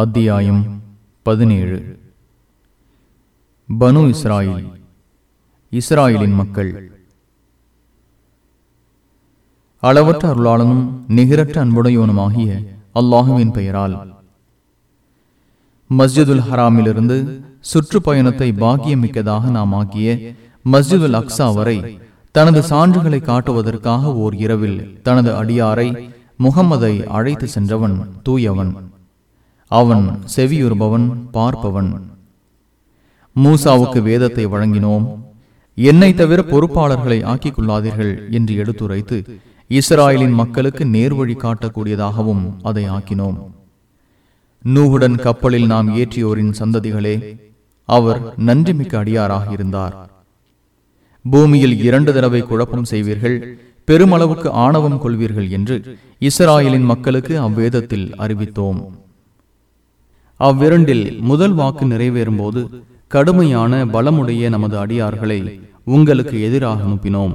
அத்தியாயம் பதினேழு. பனு இஸ்ராயில் இஸ்ராயலின் மக்கள். அளவற்ற அருளாளனும் நிகரற்ற அன்புடையவனுமாகிய அல்லாஹுவின் பெயரால் மஸ்ஜிதுல் ஹராமிலிருந்து சுற்றுப்பயணத்தை பாக்கியமிக்கதாக நாம் ஆக்கிய மஸ்ஜிதுல் அக்ஸா வரை தனது சான்றுகளை காட்டுவதற்காக ஓர் இரவில் தனது அடியாரை முகம்மதை அழைத்து சென்றவன் தூயவன். அவன் செவியுறுபவன் பார்ப்பவன். மூசாவுக்கு வேதத்தை வழங்கினோம். என்னை தவிர பொறுப்பாளர்களை ஆக்கிக் கொள்ளாதீர்கள் என்று எடுத்துரைத்து இஸ்ராயலின் மக்களுக்கு நேர்வழி காட்டக்கூடியதாகவும் அதை ஆக்கினோம். நூகுடன் கப்பலில் நாம் ஏற்றியோரின் சந்ததிகளே அவர் நன்றிமிக்க அடியாராக இருந்தார். பூமியில் இரண்டு தடவை குழப்பம் செய்வீர்கள் பெருமளவுக்கு ஆணவம் கொள்வீர்கள் என்று இஸ்ராயலின் மக்களுக்கு அவ்வேதத்தில் அறிவித்தோம். அவ்விரண்டில் முதல் வாக்கு நிறைவேறும் போது கடுமையான பலமுடைய நமது அடியார்களை உங்களுக்கு எதிராக அனுப்பினோம்.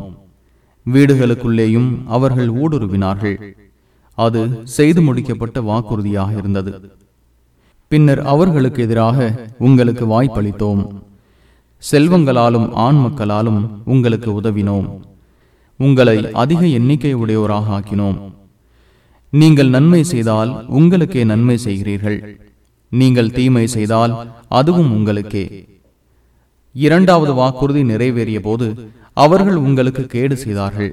வீடுகளுக்குள்ளேயும் அவர்கள் ஊடுருவினார்கள். அது செய்து முடிக்கப்பட்ட வாக்குறுதியாக இருந்தது. பின்னர் அவர்களுக்கு எதிராக உங்களுக்கு வாய்ப்பளித்தோம். செல்வங்களாலும் ஆண் மக்களாலும் உங்களுக்கு உதவினோம். உங்களை அதிக எண்ணிக்கை உடையோராக ஆக்கினோம். நீங்கள் நன்மை செய்தால் உங்களுக்கே நன்மை செய்கிறீர்கள். நீங்கள் தீமை செய்தால் அதுவும் உங்களுக்கே. இரண்டாவது வாக்குறுதி நிறைவேறிய போது அவர்கள் உங்களுக்கு கேடு செய்தார்கள்.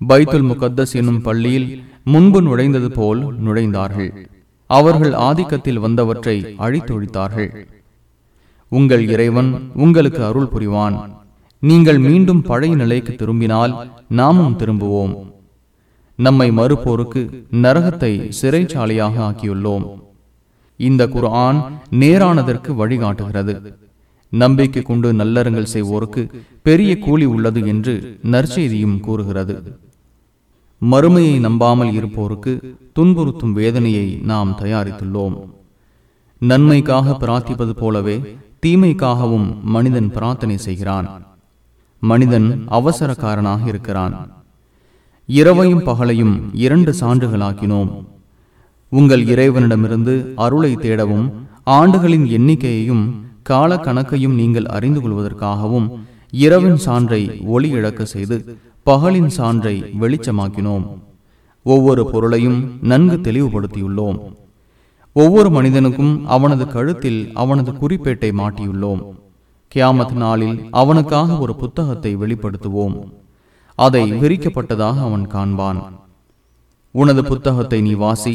பைத்துல் முகத்தஸ் என்னும் பள்ளியில் முன்பு நுழைந்தது போல் நுழைந்தார்கள். அவர்கள் ஆதிக்கத்தில் வந்தவற்றை அழித்தொழித்தார்கள். உங்கள் இறைவன் உங்களுக்கு அருள் புரிவான். நீங்கள் மீண்டும் பழைய நிலைக்கு திரும்பினால் நாமும் திரும்புவோம். நம்மை மறுப்போருக்கு நரகத்தை சிறைச்சாலையாக ஆக்கியுள்ளோம். இந்த குர்ஆன் நேரானதற்கு வழிகாட்டுகிறது. நம்பிக்கை கொண்டு நல்லறங்கள் செய்வோருக்கு பெரிய கூலி உள்ளது என்று நற்செய்தியும் கூறுகிறது. மறுமையை நம்பாமல் இருப்போருக்கு துன்புறுத்தும் வேதனையை நாம் தயாரித்துள்ளோம். நன்மைக்காக பிரார்த்திப்பது போலவே தீமைக்காகவும் மனிதன் பிரார்த்தனை செய்கிறான். மனிதன் அவசரக்காரனாக இருக்கிறான். இரவையும் பகலையும் இரண்டு சான்றுகளாக்கினோம். உங்கள் இறைவனிடமிருந்து அருளை தேடவும் ஆண்டுகளின் எண்ணிக்கையையும் கால கணக்கையும் நீங்கள் அறிந்து கொள்வதற்காகவும் இரவின் சான்றை ஒளி இழக்க செய்து பகலின் சான்றை வெளிச்சமாக்கினோம். ஒவ்வொரு பொருளையும் நன்கு தெளிவுபடுத்தியுள்ளோம். ஒவ்வொரு மனிதனுக்கும் அவனது கழுத்தில் அவனது குறிப்பேட்டை மாட்டியுள்ளோம். கியாமத் நாளில் அவனுக்காக ஒரு புத்தகத்தை வெளிப்படுத்துவோம். அதை விரிக்கப்பட்டதாக அவன் காண்பான். உனது புத்தகத்தை நீ வாசி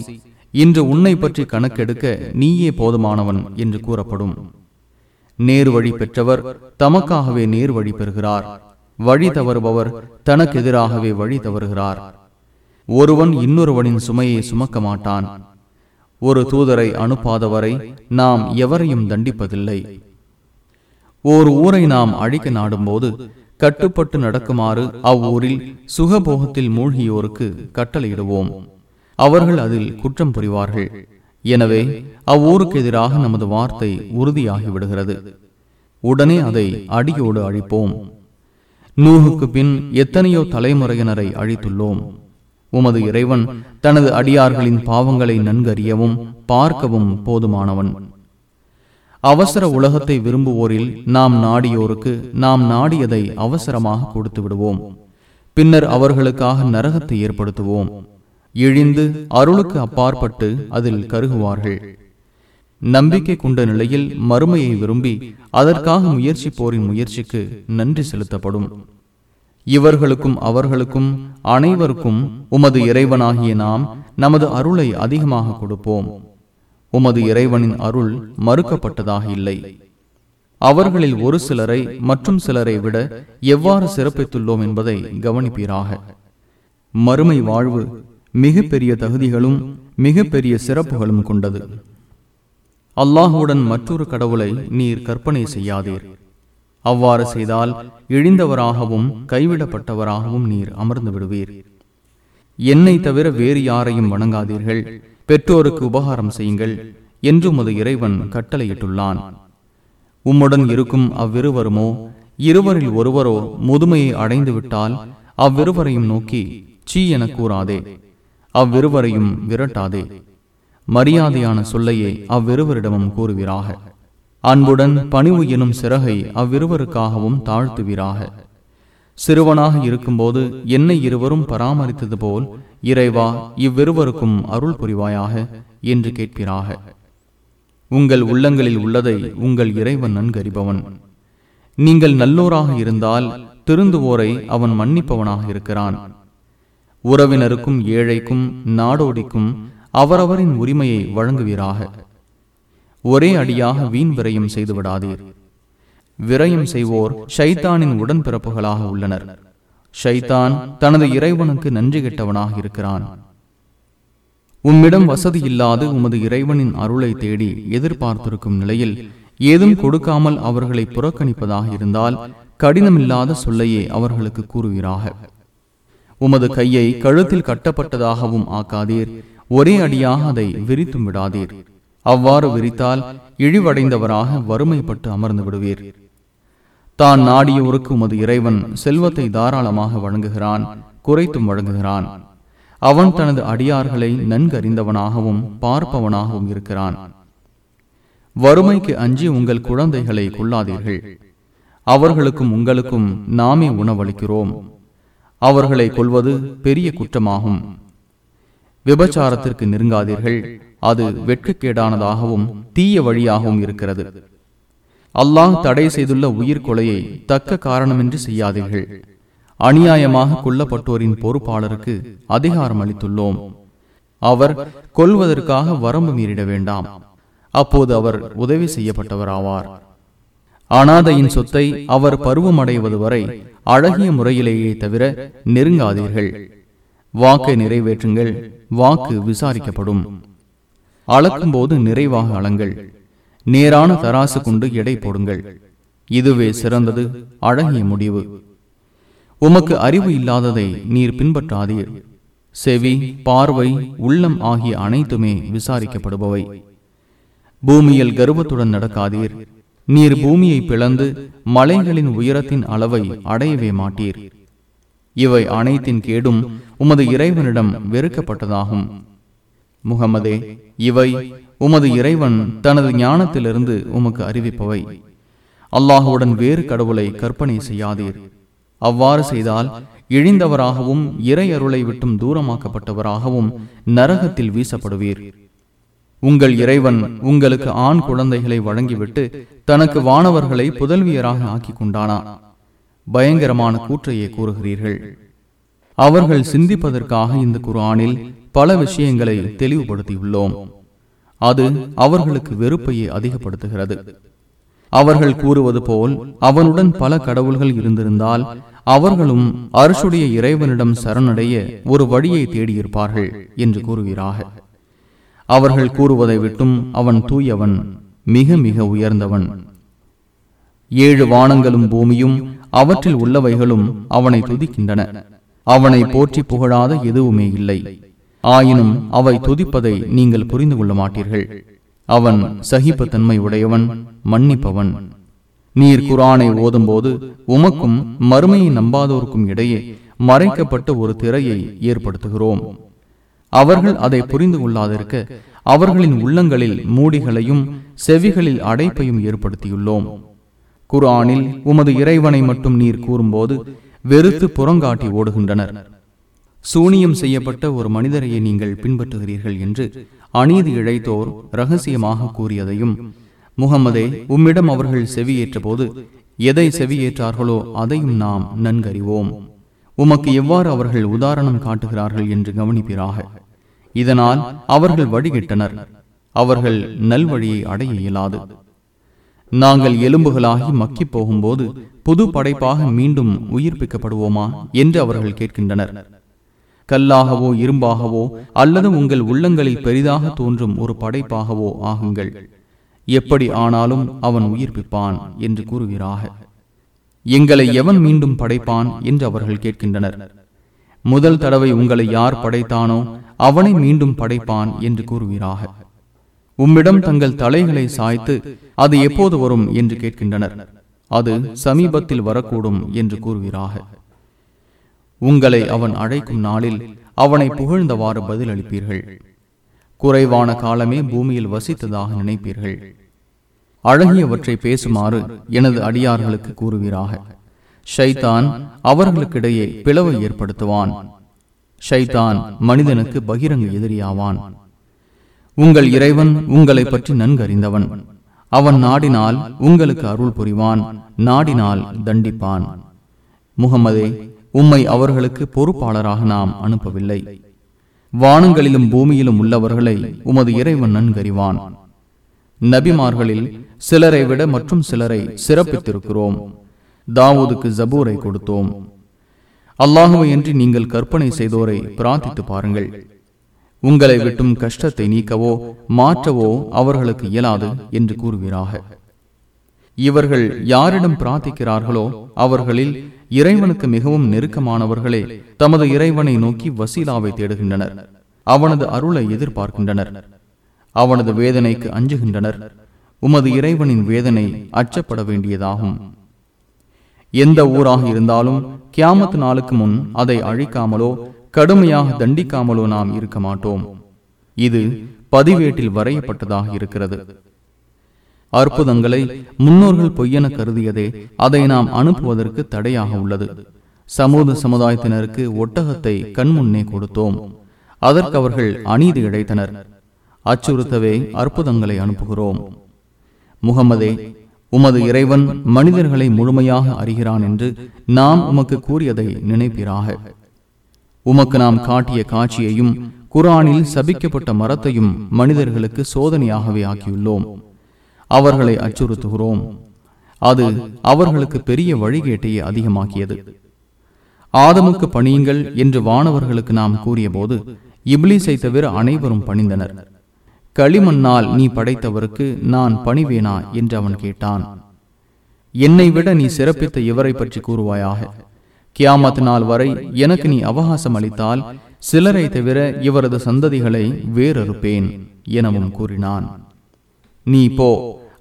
இன்று உன்னை பற்றி கணக்கெடுக்க நீயே போதுமானவன் என்று கூறப்படும். நேர் வழி பெற்றவர் தமக்காகவே நேர் வழி பெறுகிறார். வழி தவறுபவர் தனக்கு எதிராகவே வழி தவறுகிறார். ஒருவன் இன்னொருவனின் சுமையை சுமக்க மாட்டான். ஒரு தூதரை அனுப்பாதவரை நாம் எவரையும் தண்டிப்பதில்லை. ஓர் ஊரை நாம் அழிக்க நாடும்போது கட்டுப்பட்டு நடக்குமாறு அவ்வூரில் சுகபோகத்தில் மூழ்கியோருக்கு கட்டளையிடுவோம். அவர்கள் அதில் குற்றம் புரிவார்கள். எனவே அவ்வூருக்கு எதிராக நமது வார்த்தை உறுதியாகி விடுகிறது உடனே அதை அடியோடு அழிப்போம். நூகுக்கு பின் எத்தனையோ தலைமுறையினரை அழித்துள்ளோம். உமது இறைவன் தனது அடியார்களின் பாவங்களை நன்கறியவும் பார்க்கவும் போதுமானவன். அவசர உலகத்தை விரும்புவோரில் நாம் நாடியோருக்கு நாம் நாடியதை அவசரமாக கொடுத்து விடுவோம் பின்னர் அவர்களுக்காக நரகத்தை ஏற்படுத்துவோம். இழிந்து அருளுக்கு அப்பாற்பட்டு அதில் கருகுவார்கள். நம்பிக்கை கொண்ட நிலையில் மறுமையை விரும்பி அதற்காக முயற்சிப்போரின் முயற்சிக்கு நன்றி செலுத்தப்படும். இவர்களுக்கும் அவர்களுக்கும் அனைவருக்கும் உமது இறைவனாகிய நாம் நமது அருளை அதிகமாக கொடுப்போம். உமது இறைவனின் அருள் மறுக்கப்பட்டதாக இல்லை. அவர்களில் ஒரு சிலரை மற்றும் சிலரை விட எவ்வாறு சிறப்பித்துள்ளோம் என்பதை கவனிப்பீராக. மறுமை வாழ்வு மிக பெரிய தகுதிகளும் மிக பெரிய சிறப்புகளும் கொண்டது. அல்லாஹுடன் மற்றொரு கடவுளை நீர் கற்பனை செய்யாதீர். அவ்வாறு செய்தால் இழிந்தவராகவும் கைவிடப்பட்டவராகவும் நீர் அமர்ந்து விடுவீர். என்னை தவிர வேறு யாரையும் வணங்காதீர்கள். பெற்றோருக்கு உபகாரம் செய்யுங்கள் என்று மது இறைவன் கட்டளையிட்டுள்ளான். உம்முடன் இருக்கும் அவ்விருவருமோ இருவரில் ஒருவரோ முதுமையை அடைந்துவிட்டால் அவ்விருவரையும் நோக்கி சீ என கூறாதே. அவ்விருவரையும் விரட்டாதே. மரியாதையான சொல்லையே அவ்விருவரிடமும் கூறுவீராக. அன்புடன் பணிவு எனும் சிறகை அவ்விருவருக்காகவும் தாழ்த்துவீராக. சிறுவனாக இருக்கும்போது என்னை இருவரும் பராமரித்தது போல் இறைவா இவ்விருவருக்கும் அருள் புரிவாயாக என்று கேட்பீராக. உங்கள் உள்ளங்களில் உள்ளதை உங்கள் இறைவன் நன்கறிபவன். நீங்கள் நல்லோராக இருந்தால் திருந்துவோரை அவன் மன்னிப்பவனாக இருக்கிறான். உறவினருக்கும் ஏழைக்கும் நாடோடிக்கும் அவரவரின் உரிமையை வழங்குவீராக. ஒரே அடியாக வீண் விரயம் செய்து விடாதீர் விரயம் செய்வோர் ஷைத்தானின் உடன்பிறப்புகளாக உள்ளனர். ஷைத்தான் தனது இறைவனுக்கு நன்றி கெட்டவனாக இருக்கிறான். உம்மிடம் வசதி இல்லாது உமது இறைவனின் அருளை தேடி எதிர்பார்த்திருக்கும் நிலையில் ஏதும் கொடுக்காமல் அவர்களை புறக்கணிப்பதாக இருந்தால் கடினமில்லாத சொல்லையே அவர்களுக்கு கூறுவீராக. உமது கையை கழுத்தில் கட்டப்பட்டதாகவும் ஆக்காதீர். ஒரே அடியாக அதை விரித்தும் விடாதீர். அவ்வாறு விரித்தால் இழிவடைந்தவராக வறுமைப்பட்டு அமர்ந்து விடுவீர். தான் நாடியோருக்கு உமது இறைவன் செல்வத்தை தாராளமாக வழங்குகிறான் குறைத்தும் வழங்குகிறான். அவன் தனது அடியார்களை நன்கறிந்தவனாகவும் பார்ப்பவனாகவும் இருக்கிறான். வறுமைக்கு அஞ்சி உங்கள் குழந்தைகளை கொள்ளாதீர்கள். அவர்களுக்கும் உங்களுக்கும் நாமே உணவளிக்கிறோம். அவர்களை கொள்வது பெரிய குற்றமாகும். விபச்சாரத்திற்கு நெருங்காதீர்கள். அது வெட்கக்கேடானதாகவும் தீய வழியாகவும் இருக்கிறது. அல்லாஹ் தடை செய்துள்ள உயிர் கொலையை தக்க காரணமின்றி செய்யாதீர்கள். அநியாயமாக கொல்லப்பட்டோரின் பொறுப்பாளருக்கு அதிகாரம் அளித்துள்ளோம். அவர் கொல்வதற்காக வரம்பு மீறிட வேண்டாம். அப்போது அவர் உதவி செய்யப்பட்டவர் ஆவார் அனாதையின் சொத்தை அவர் பருவமடைவது வரை அழகிய முறையிலேயே தவிர நெருங்காதீர்கள். வாக்கை நிறைவேற்றுங்கள் வாக்கு விசாரிக்கப்படும். அளக்கும் போது நிறைவாக அளங்கள் நேரான தராசு கொண்டு எடை போடுங்கள். இதுவே சிறந்தது அழகிய முடிவு. உமக்கு அறிவு இல்லாததை நீர் பின்பற்றாதீர். செவி பார்வை உள்ளம் ஆகிய அனைத்துமே விசாரிக்கப்படுபவை. பூமியில் கர்வத்துடன் நடக்காதீர். நீர் பூமியை பிளந்து மலைகளின் உயரத்தின் அளவை அடையவே மாட்டீர். இவை அனைத்தின் கேடும் உமது இறைவனிடம் வெறுக்கப்பட்டதாகும். முகமதே இவை உமது இறைவன் தனது ஞானத்திலிருந்து உமக்கு அறிவிப்பவை. அல்லாஹுடன் வேறு கடவுளை கற்பனை செய்யாதீர். அவ்வாறு செய்தால் இழிந்தவராகவும் இறை அருளை விட்டும் தூரமாக்கப்பட்டவராகவும் நரகத்தில் வீசப்படுவீர். உங்கள் இறைவன் உங்களுக்கு ஆண் குழந்தைகளை வழங்கிவிட்டு தனக்கு வானவர்களை புதல்வியராக ஆக்கி கொண்டானா பயங்கரமான கூற்றையே கூறுகிறீர்கள். அவர்கள் சிந்திப்பதற்காக இந்த குரானில் பல விஷயங்களை தெளிவுபடுத்தியுள்ளோம். அது அவர்களுக்கு வெறுப்பையே அதிகப்படுத்துகிறது. அவர்கள் கூறுவது போல் அவனுடன் பல கடவுள்கள் இருந்திருந்தால் அவர்களும் அரசுடைய இறைவனிடம் சரணடைய ஒரு வழியை தேடியிருப்பார்கள் என்று கூறுகிறாக அவர்கள் கூறுவதை விட்டும் அவன் தூயவன் மிக மிக உயர்ந்தவன். ஏழு வானங்களும் பூமியும் அவற்றில் உள்ளவைகளும் அவனை துதிக்கின்றன. அவனை போற்றி புகழாத எதுவுமே இல்லை. ஆயினும் அவை துதிப்பதை நீங்கள் புரிந்து கொள்ள மாட்டீர்கள். அவன் சகிப்புத்தன்மை உடையவன் மன்னிப்பவன். நீர் குரானை ஓதும்போது உமக்கும் மறுமையை நம்பாதோருக்கும் இடையே மறைக்கப்பட்ட ஒரு திரையை ஏற்படுத்துகிறோம். அவர்கள் அதை புரிந்து கொள்ளாதிருக்க அவர்களின் உள்ளங்களில் மூடிகளையும் செவிகளில் அடைப்பையும் ஏற்படுத்தியுள்ளோம். குரானில் உமது இறைவனை மட்டும் நீர் கூறும்போது வெறுத்து புறங்காட்டி ஓடுகின்றனர். சூனியம் செய்யப்பட்ட ஒரு மனிதரையே நீங்கள் பின்பற்றுகிறீர்கள் என்று அநீதி இழைத்தோர் ரகசியமாக கூறியதையும் முகமதே உம்மிடம் அவர்கள் செவியேற்ற போது எதை செவியேற்றார்களோ அதையும் நாம் நன்கறிவோம். உமக்கு எவ்வாறு அவர்கள் உதாரணம் காட்டுகிறார்கள் என்று கவனிப்பீராக. இதனால் அவர்கள் வழிகிட்டனர் அவர்கள் நல்வழியை அடைய இயலாது. நாங்கள் எலும்புகளாகி மக்கி போகும்போது புது படைப்பாக மீண்டும் உயிர்ப்பிக்கப்படுவோமா என்று அவர்கள் கேட்கின்றனர். கல்லாகவோ இரும்பாகவோ அல்லது உங்கள் உள்ளங்களில் பெரிதாக தோன்றும் ஒரு படைப்பாகவோ ஆகுங்கள். எப்படி ஆனாலும் அவன் உயிர்ப்பிப்பான் என்று கூறுகிறார்கள் எங்களை எவன் மீண்டும் படைப்பான் என்று அவர்கள் கேட்கின்றனர். முதல் தடவை உங்களை யார் படைத்தானோ அவனை மீண்டும் படைப்பான் என்று கூறுவீராக. உம்மிடம் தங்கள் தலைகளை சாய்த்து அது எப்போது வரும் என்று கேட்கின்றனர். அது சமீபத்தில் வரக்கூடும் என்று கூறுகிறாக உங்களை அவன் அழைக்கும் நாளில் அவனை புகழ்ந்தவாறு பதிலளிப்பீர்கள். குறைவான காலமே பூமியில் வசித்ததாக நினைப்பீர்கள். அழகியவற்றை பேசுமாறு எனது அடியார்களுக்கு கூறுவீராக. ஷைதான் அவர்களுக்கிடையே பிளவை ஏற்படுத்துவான். ஷைதான் மனிதனுக்கு பகிரங்க எதிரியாவான். உங்கள் இறைவன் உங்களை பற்றி நன்கறிந்தவன். அவன் நாடினால் உங்களுக்கு அருள் புரிவான். நாடினால் தண்டிப்பான். முகமதே உம்மை அவர்களுக்கு பொறுப்பாளராக நாம் அனுப்பவில்லை. வானங்களிலும் பூமியிலும் உள்ளவர்களை உமது இறைவன் நன்கறிவான். நபிமார்களில் சிலரை விட மற்றும் சிலரை சிறப்பித்திருக்கிறோம். தாவூதுக்கு ஜபூரை கொடுத்தோம். அல்லாஹுவையன்றி நீங்கள் கற்பனை செய்தோரை பிரார்த்தித்து பாருங்கள். உங்களை விட்டும் கஷ்டத்தை நீக்கவோ மாற்றவோ அவர்களுக்கு இயலாது என்று கூறுவீராக. இவர்கள் யாரிடம் பிரார்த்திக்கிறார்களோ அவர்களில் இறைவனுக்கு மிகவும் நெருக்கமானவர்களே தமது இறைவனை நோக்கி வசீலாவை தேடுகின்றனர். அவனது அருளை எதிர்பார்க்கின்றனர். அவனது வேதனைக்கு அஞ்சுகின்றனர். உமது இறைவனின் வேதனை அச்சப்பட வேண்டியதாகும். எந்த ஊராக இருந்தாலும் கியாமத் நாளுக்கு முன் அதை அழிக்காமலோ கடுமையாக தண்டிக்காமலோ நாம் இருக்க மாட்டோம். இது பதிவேட்டில் வரையப்பட்டதாக இருக்கிறது. அற்புதங்களை முன்னோர்கள் பொய்யென கருதியதே அதை நாம் அனுப்புவதற்கு தடையாக உள்ளது. சமூக சமுதாயத்தினருக்கு ஒட்டகத்தை கண்முன்னே கொடுத்தோம். அதற்கு அவர்கள் அநீதி இழைத்தனர். அச்சுறுத்தவே அற்புதங்களை அனுப்புகிறோம். முகமதே உமது இறைவன் மனிதர்களை முழுமையாக அறிகிறான் என்று நாம் உமக்கு கூறியதை நினைப்பீராக. உமக்கு நாம் காட்டிய காட்சியையும் குரானில் சபிக்கப்பட்ட மரத்தையும் மனிதர்களுக்கு சோதனையாகவே ஆக்கியுள்ளோம். அவர்களை அச்சுறுத்துகிறோம். அது அவர்களுக்கு பெரிய வழிகேட்டையே அதிகமாக்கியது. ஆதமுக்கு பணியுங்கள் என்று வானவர்களுக்கு நாம் கூறிய போது இப்லீஸை தவிர அனைவரும் பணிந்தனர். களிமண்ணால் நீ படைத்தவருக்கு நான் பணிவேனா? என்று அவன் கேட்டான். என்னை விட நீ சிறப்பித்த இவரை பற்றி கூறுவாயாக. கியாமத் நாள் வரை எனக்கு நீ அவகாசம் அளித்தால் சிலரை தவிர இவரது சந்ததிகளை வேறறுப்பேன் எனவும் கூறினான். நீ போ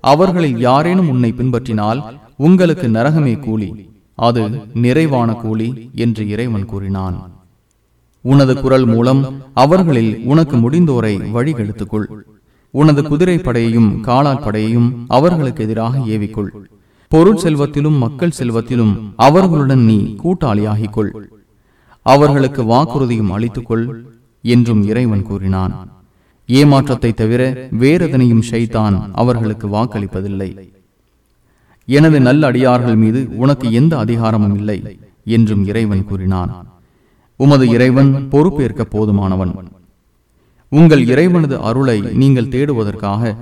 அவர்களில் யாரேனும் உன்னை பின்பற்றினால் உங்களுக்கு நரகமே கூலி அது நிறைவான கூலி என்று இறைவன் கூறினான். உனது குரல் மூலம் அவர்களில் உனக்கு முடிந்தோரை வழிகெடுத்துக்கொள். உனது குதிரை படையையும் படையையும் அவர்களுக்கு எதிராக ஏவிக்கொள். பொருள் செல்வத்திலும் மக்கள் செல்வத்திலும் அவர்களுடன் நீ கூட்டாளியாகிக்கொள். அவர்களுக்கு வாக்குறுதியும் அளித்துக்கொள் என்றும் இறைவன் கூறினான். ஏமாற்றத்தை தவிர வேறதனையும் ஷைத்தான் அவர்களுக்கு வாக்களிப்பதில்லை. எனது நல்ல அடியார்கள் மீது உனக்கு எந்த அதிகாரமும் இல்லை என்றும் இறைவன் கூறினான். உமது இறைவன் பொறுப்பேற்க போதுமானவன். உங்கள் இறைவனது அருளை நீங்கள் தேடுவதற்காக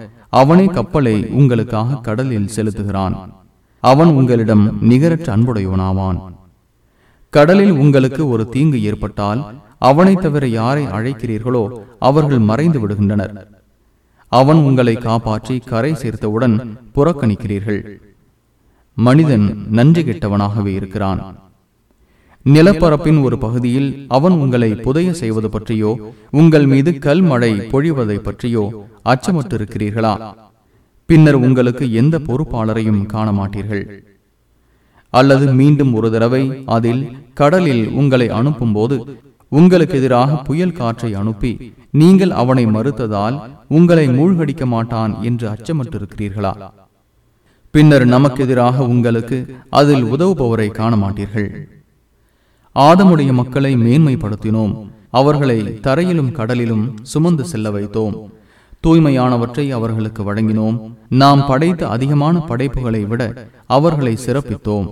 அவனே கப்பலை உங்களுக்காக கடலில் செலுத்துகிறான். அவன் உங்களிடம் நிகரற்ற அன்புடையவனாவான். கடலில் உங்களுக்கு ஒரு தீங்கு ஏற்பட்டால் அவனை தவிர யாரை அழைக்கிறீர்களோ அவர்கள் மறைந்து விடுகின்றனர். அவன் உங்களை காப்பாற்றி கரை சேர்த்தவுடன் புறக்கணிக்கிறீர்கள். மனிதன் நன்றி கெட்டவனாகவே இருக்கிறான். நிலப்பரப்பின் ஒரு பகுதியில் அவன் உங்களை புதைய செய்வது பற்றியோ உங்கள் மீது கல் மழை பொழிவதை பற்றியோ அச்சமற்றிருக்கிறீர்களா? பின்னர் உங்களுக்கு எந்த பொறுப்பாளரையும் காண மாட்டீர்கள் அல்லது மீண்டும் ஒரு தடவை அதில் கடலில் உங்களை அனுப்பும் போது உங்களுக்கு எதிராக புயல் காற்றை அனுப்பி நீங்கள் அவனை மறுத்ததால் உங்களை மூழ்கடிக்க மாட்டான் என்று அச்சமற்றிருக்கிறீர்களா? பின்னர் நமக்கு எதிராக உங்களுக்கு அதில் உதவுபவரை காண மாட்டீர்கள் ஆதமுடைய மக்களை மேன்மைப்படுத்தினோம். அவர்களை தரையிலும் கடலிலும் சுமந்து செல்ல வைத்தோம். தூய்மையானவற்றை அவர்களுக்கு வழங்கினோம். நாம் படைத்த அதிகமான படைப்புகளை விட அவர்களை சிறப்பித்தோம்.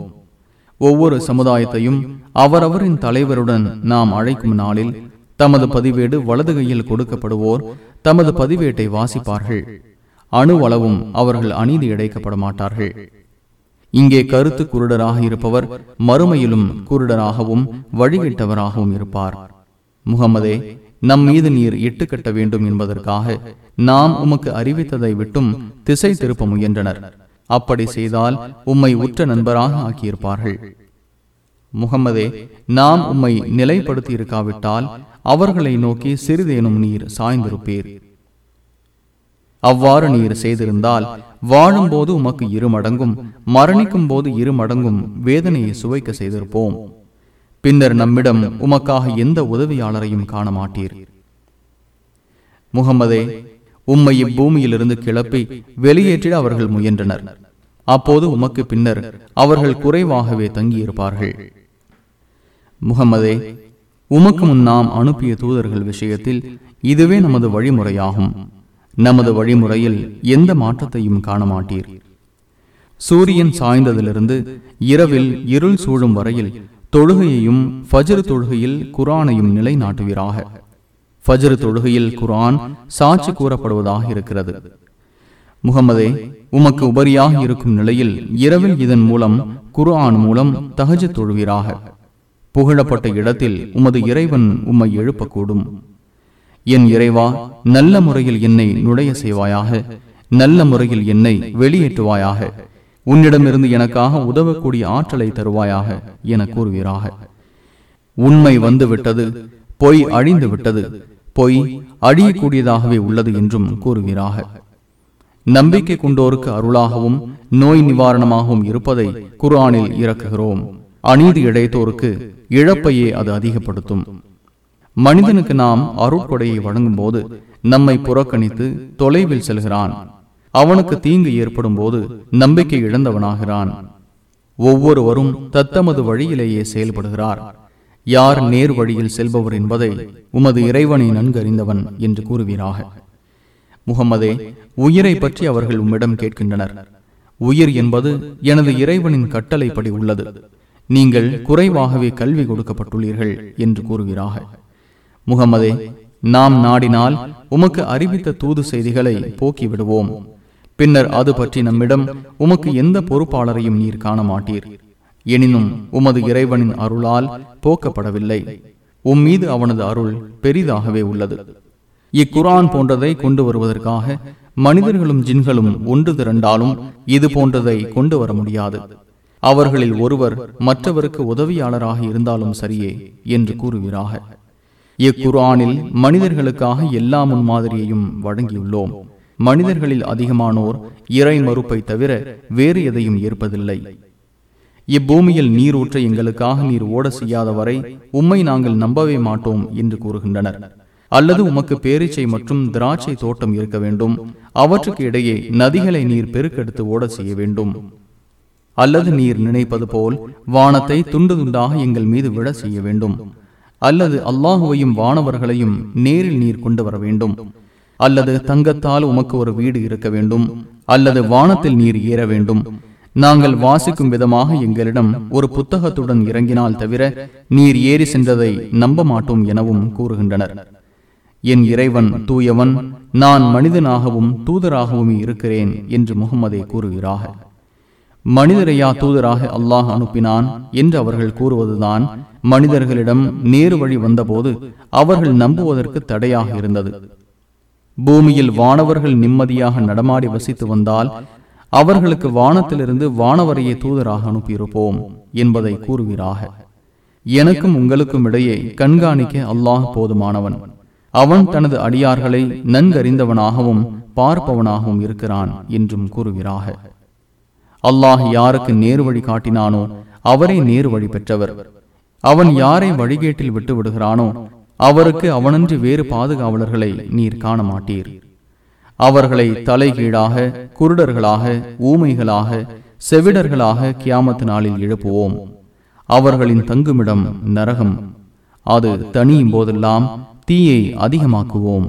ஒவ்வொரு சமுதாயத்தையும் அவரவரின் தலைவருடன் நாம் அழைக்கும் நாளில் தமது பதிவேடு வலது கையில் கொடுக்கப்படுவோர் தமது பதிவேட்டை வாசிப்பார்கள். அணுவளவும் அவர்கள் அநீதி இழைக்கப்பட மாட்டார்கள் இங்கே கருத்து குருடராக இருப்பவர் மறுமையிலும் குருடராகவும் வழிகிட்டவராகவும் இருப்பார். முகமதே நம் மீது நீர் இட்டுக்கட்ட கட்ட வேண்டும் என்பதற்காக நாம் உமக்கு அறிவித்ததை விட்டும் திசை திருப்ப முயன்றனர். அப்படி செய்தால் உம்மை உற்ற நண்பராக ஆக்கியிருப்பார்கள். முகமதே நாம் உம்மை நிலைப்படுத்தி இருக்காவிட்டால் அவர்களை நோக்கி சிறிதேனும் நீர் சாய்ந்திருப்பீர். அவ்வாறு நீர் செய்திருந்தால் வாழும்போது உமக்கு இரு மடங்கும் மரணிக்கும் போது இரு மடங்கும் வேதனையை சுவைக்க செய்திருப்போம். பின்னர் நம்மிடம் உமக்காக எந்த உதவியாளரையும் காண மாட்டீர் முகமதே உம்மை இப்பூமியிலிருந்து கிளப்பி வெளியேற்றிட அவர்கள் முயன்றனர். அப்போது உமக்கு பின்னர் அவர்கள் குறைவாகவே தங்கியிருப்பார்கள். முகமதே உமக்கு முன் நாம் அனுப்பிய தூதர்கள் விஷயத்தில் இதுவே நமது வழிமுறையாகும். நமது வழிமுறையில் எந்த மாற்றத்தையும் காண மாட்டீர் சூரியன் சாய்ந்ததிலிருந்து இரவில் இருள் சூழும் வரையில் தொழுகையையும் ஃபஜ்ர் தொழுகையில் குரானையும் நிலைநாட்டுவீராக. ஃபஜ்ர் தொழுகையில் குரான் சாட்சி கூறப்படுவதாக இருக்கிறது. முகமதே உமக்கு உபரியாக இருக்கும் நிலையில் இரவில் இதன் மூலம் குர்ஆன் மூலம் தகஜ தொழுவீராக. புகழப்பட்ட இடத்தில் உமது இறைவன் உம்மை எழுப்பக்கூடும். என் இறைவா நல்ல முறையில் என்னை நுழைய செய்வாயாக நல்ல முறையில் என்னை வெளியேற்றுவாயாக. உன்னிடமிருந்து எனக்காக உதவக்கூடிய ஆற்றலை தருவாயாக என கூறுவீராக. உண்மை வந்துவிட்டது பொய் அழிந்து விட்டது பொய் அழியக்கூடியதாகவே உள்ளது என்றும் கூறுகிறாக நம்பிக்கை கொண்டோருக்கு அருளாகவும் நோய் நிவாரணமாகவும் இருப்பதை குர்ஆனில் இறக்குகிறோம். அநீதி இழைத்தோருக்கு இழப்பையே அது அதிகப்படுத்தும். மனிதனுக்கு நாம் அருட்கொடையை வழங்கும் போது நம்மை புறக்கணித்து தொலைவில் செல்கிறான். அவனுக்கு தீங்கு ஏற்படும் போது நம்பிக்கை இழந்தவனாகிறான். ஒவ்வொருவரும் தத்தமது வழியிலேயே செயல்படுகிறார். யார் நேர் வழியில் செல்பவர் என்பதை உமது இறைவனை நன்கறிந்தவன் என்று கூறுவீராக. முகமதே உயிரை பற்றி அவர்கள் உம்மிடம் கேட்கின்றனர். உயிர் என்பது எனது இறைவனின் கட்டளைப்படி உள்ளது. நீங்கள் குறைவாகவே கல்வி கொடுக்கப்பட்டுள்ளீர்கள் என்று கூறுகிறார்கள் முகமதே நாம் நாடினால் உமக்கு அறிவித்த தூது செய்திகளை போக்கிவிடுவோம். பின்னர் அது பற்றி நம்மிடம் உமக்கு எந்த பொறுப்பாளரையும் நீர் காண மாட்டீர் எனினும் உமது இறைவனின் அருளால் போக்கப்படவில்லை. உம் மீது அவனது அருள் பெரிதாகவே உள்ளது. இக்குரான் போன்றதை கொண்டு வருவதற்காக மனிதர்களும் ஜின்களும் ஒன்று திரண்டாலும் இது போன்றதை கொண்டு வர முடியாது. அவர்களில் ஒருவர் மற்றவருக்கு உதவியாளராக இருந்தாலும் சரியே என்று கூறுகிறார்கள் இக்குரானில் மனிதர்களுக்காக எல்லா முன்மாதிரியையும் வழங்கியுள்ளோம். மனிதர்களில் அதிகமானோர் இறை மறுப்பை தவிர வேறு எதையும் ஏற்பதில்லை. இப்பூமியில் நீரூற்றை எங்களுக்காக நீர் ஓட செய்யாத வரை உம்மை நாங்கள் நம்பவே மாட்டோம் என்று கூறுகின்றனர். அல்லது உமக்கு பேரீச்சை மற்றும் திராட்சை தோட்டம் இருக்க வேண்டும். அவற்றுக்கு இடையே நதிகளை நீர் பெருக்கெடுத்து ஓட செய்ய வேண்டும். அல்லது நீர் நினைப்பது போல் வானத்தை துண்டு துண்டாக எங்கள் மீது விட செய்ய வேண்டும். அல்லது அல்லாஹுவையும் வானவர்களையும் நேரில் நீர் கொண்டு வர வேண்டும். அல்லது தங்கத்தால் உமக்கு ஒரு வீடு இருக்க வேண்டும். அல்லது வானத்தில் நீர் ஏற வேண்டும். நாங்கள் வாசிக்கும் விதமாக எங்களிடம் ஒரு புத்தகத்துடன் இறங்கினால் தவிர நீர் ஏறி சென்றதை நம்ப மாட்டோம் எனவும் கூறுகின்றனர். என் இறைவன் தூயவன் நான் மனிதனாகவும் தூதராகவும் இருக்கிறேன் என்று முகமதே கூறுகிறார்கள். மனிதரையா தூதராக அல்லாஹ் அனுப்பினான் என்று அவர்கள் கூறுவதுதான் மனிதர்களிடம் நேரு வழி வந்தபோது அவர்கள் நம்புவதற்கு தடையாக இருந்தது. பூமியில் வானவர்கள் நிம்மதியாக நடமாடி வசித்து வந்தால் அவர்களுக்கு வானத்திலிருந்து வானவரையை தூதராக அனுப்பியிருப்போம் என்பதை கூறுவீராக. எனக்கும் உங்களுக்கும் இடையே கண்காணிக்க அல்லாஹ் போதுமானவன். அவன் தனது அடியார்களை நன்கறிந்தவனாகவும் பார்ப்பவனாகவும் இருக்கிறான் என்றும் கூறுகிறார்கள் அல்லாஹ் யாருக்கு நேரு வழி காட்டினானோ அவரே நேர் வழி பெற்றவர். அவன் யாரை வழிகேட்டில் விட்டு விடுகிறானோ அவருக்கு அவனன்று வேறு பாதுகாவலர்களை நீர் காண மாட்டீர் அவர்களை தலைகீழாக குருடர்களாக ஊமைகளாக செவிடர்களாக கியாமத்து நாளில் எழுப்புவோம். அவர்களின் தங்குமிடம் நரகம் அது தனியும் போதெல்லாம் தீயை அதிகமாக்குவோம்.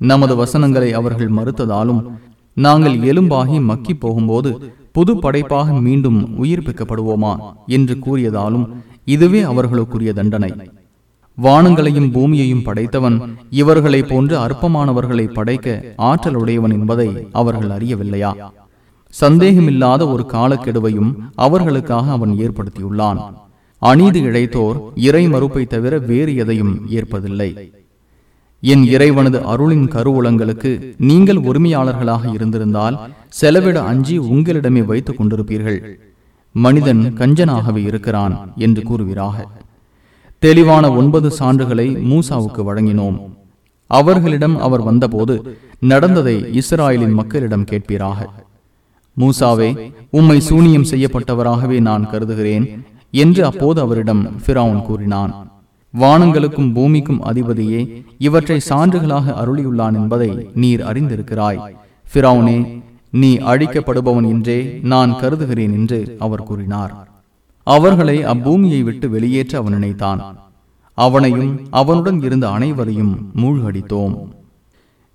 நமது வசனங்களை அவர்கள் மறுத்ததாலும் நாங்கள் எலும்பாகி மக்கி போகும்போது புது படைப்பாக மீண்டும் உயிர்ப்பிக்கப்படுவோமா என்று கூறியதாலும் இதுவே அவர்களுக்குரிய தண்டனை. வானங்களையும் பூமியையும் படைத்தவன் இவர்களை போன்று அற்பமானவர்களை படைக்க ஆற்றலுடையவன் என்பதை அவர்கள் அறியவில்லையா? சந்தேகமில்லாத ஒரு காலக்கெடுவையும் அவர்களுக்காக அவன் ஏற்படுத்தியுள்ளான். அநீதி இழைத்தோர் இறை மறுப்பை தவிர வேறு எதையும் ஏற்பதில்லை. என் இறைவனது அருளின் கருவூலங்களுக்கு நீங்கள் உரிமையாளர்களாக இருந்திருந்தால் செலவிட அஞ்சி உங்களிடமே வைத்துக் கொண்டிருப்பீர்கள். மனிதன் கஞ்சனாகவே இருக்கிறான் என்று கூறுகிறாக தெளிவான ஒன்பது சான்றுகளை மூசாவுக்கு வழங்கினோம். அவர்களிடம் அவர் வந்தபோது நடந்ததை இஸ்ராயலின் மக்களிடம் கேட்பீராக. மூசாவே உம்மை சூனியம் செய்யப்பட்டவராகவே நான் கருதுகிறேன் என்று அப்போது அவரிடம் ஃபிரௌன் கூறினான். வானங்களுக்கும் பூமிக்கும் அதிபதியே இவற்றை சான்றுகளாக அருளியுள்ளான் என்பதை நீர் அறிந்திருக்கிறாய். ஃபிரௌனே நீ அழிக்கப்படுபவன் என்றே நான் கருதுகிறேன் என்று அவர் கூறினார். அவர்களை அப்பூமியை விட்டு வெளியேற்ற அவன் நினைத்தான். அவனையும் அவனுடன் இருந்த அனைவரையும் மூழ்கடித்தோம்.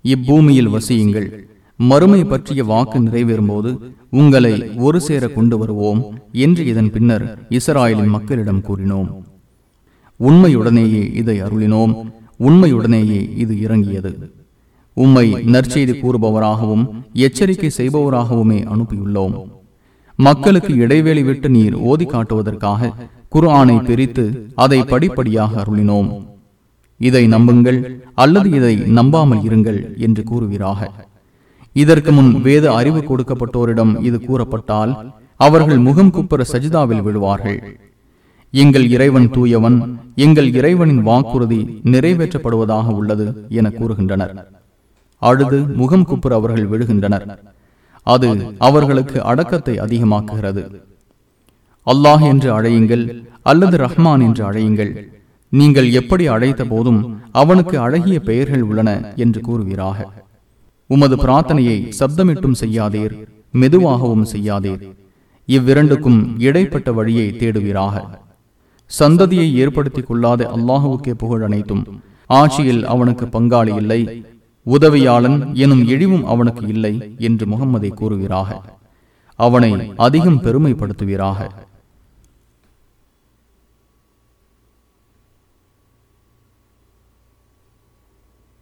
இப்பூமியில் வசியுங்கள். மறுமை பற்றிய வாக்கு நிறைவேறும் போது உங்களை ஒரு சேர கொண்டு வருவோம் என்று இதன் பின்னர் இஸ்ராயலின் மக்களிடம் கூறினோம். உண்மையுடனேயே இதை அருளினோம். உண்மையுடனேயே இது இறங்கியது. உம்மை நற்செய்தி கூறுபவராகவும் எச்சரிக்கை செய்பவராகவுமே அனுப்பியுள்ளோம். மக்களுக்கு இடைவேளை விட்டு நீர் ஓதி காட்டுவதற்காக குர்ஆனை பிரித்து அதை படிப்படியாக அருளினோம். இதை நம்புங்கள் அல்லது இதை நம்பாமல் இருங்கள் என்று கூறுவீராக. இதற்கு முன் வேத அறிவு கொடுக்கப்பட்டோரிடம் இது கூறப்பட்டால் அவர்கள் முகம் குப்புற சஜிதாவில் விழுவார்கள். எங்கள் இறைவன் தூயவன் எங்கள் இறைவனின் வாக்குறுதி நிறைவேற்றப்படுவதாக உள்ளது என கூறுகின்றனர். அழுது முகம் குப்புற அவர்கள் விழுகின்றனர். அது அவர்களுக்கு அடக்கத்தை அதிகமாக்குகிறது. அல்லாஹ் என்று அழையுங்கள் அல்லது ரஹ்மான் என்று அழையுங்கள். நீங்கள் எப்படி அழைத்த போதும் அவனுக்கு அழகிய பெயர்கள் உள்ளன என்று கூறுவீராக. உமது பிரார்த்தனையை சப்தமிட்டும் செய்யாதீர் மெதுவாகவும் செய்யாதீர். இவ்விரண்டுக்கும் இடைப்பட்ட வழியை தேடுவீராக. சந்ததியை ஏற்படுத்திக் கொள்ளாத அல்லாஹுவுக்கே புகழ் அனைத்தும். ஆட்சியில் அவனுக்கு பங்காளி இல்லை. உதவியாளன் எனும் இழிவும் அவனுக்கு இல்லை என்று முகம்மதை கூறுவீராக. அவனை அதிகம் பெருமைப்படுத்துவீராக.